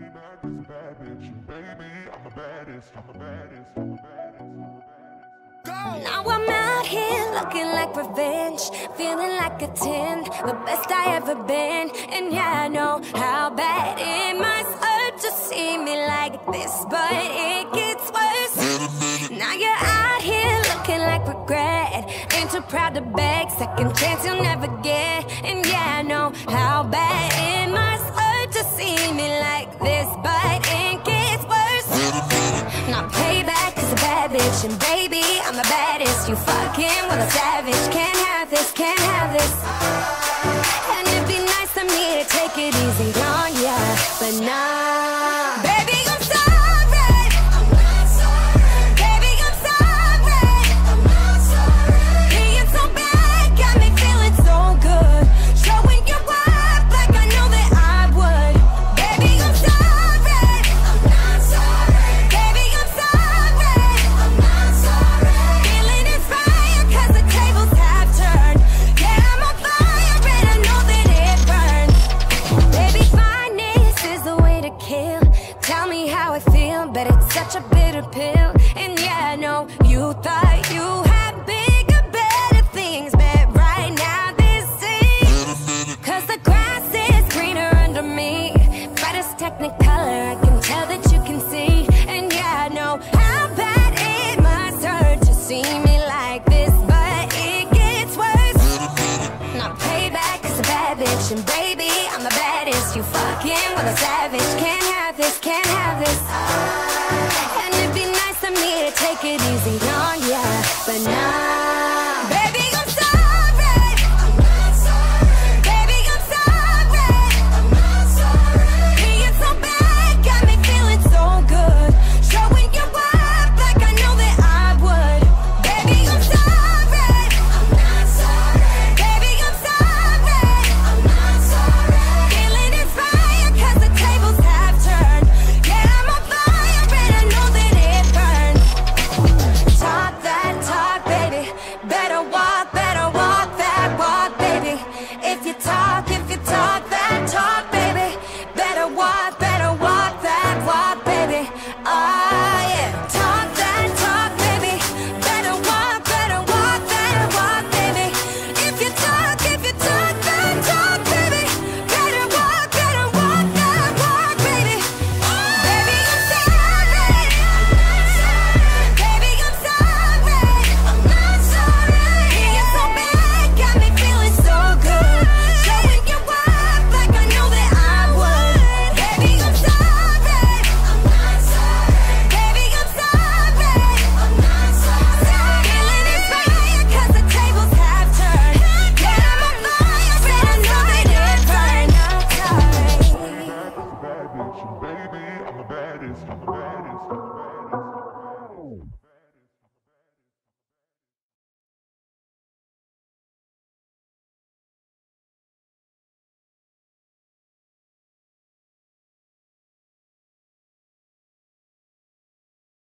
I'm the baddest, I'm the baddest, I'm the baddest. I'm the baddest. Now I'm out here looking like revenge, feeling like a 10, the best I ever been. And yeah, I know how bad it must hurt to see me like this, but it gets worse. Now you're out here looking like regret, ain't too proud to beg, second chance you'll never get. And yeah, bad baby, I'm the baddest. You fucking with a savage. Can't have this, can't have this. And it'd be nice of me to take it easy on ya, but nah. Such a bitter pill. And yeah, I know you thought you had bigger, better things, but right now this is. Cause the grass is greener under me. Brightest technicolor, I can tell that you can see. And yeah, I know how bad it must hurt to see me like this, but it gets worse. Now payback is a bad bitch, and baby, I'm the baddest. You fucking with a savage. Can't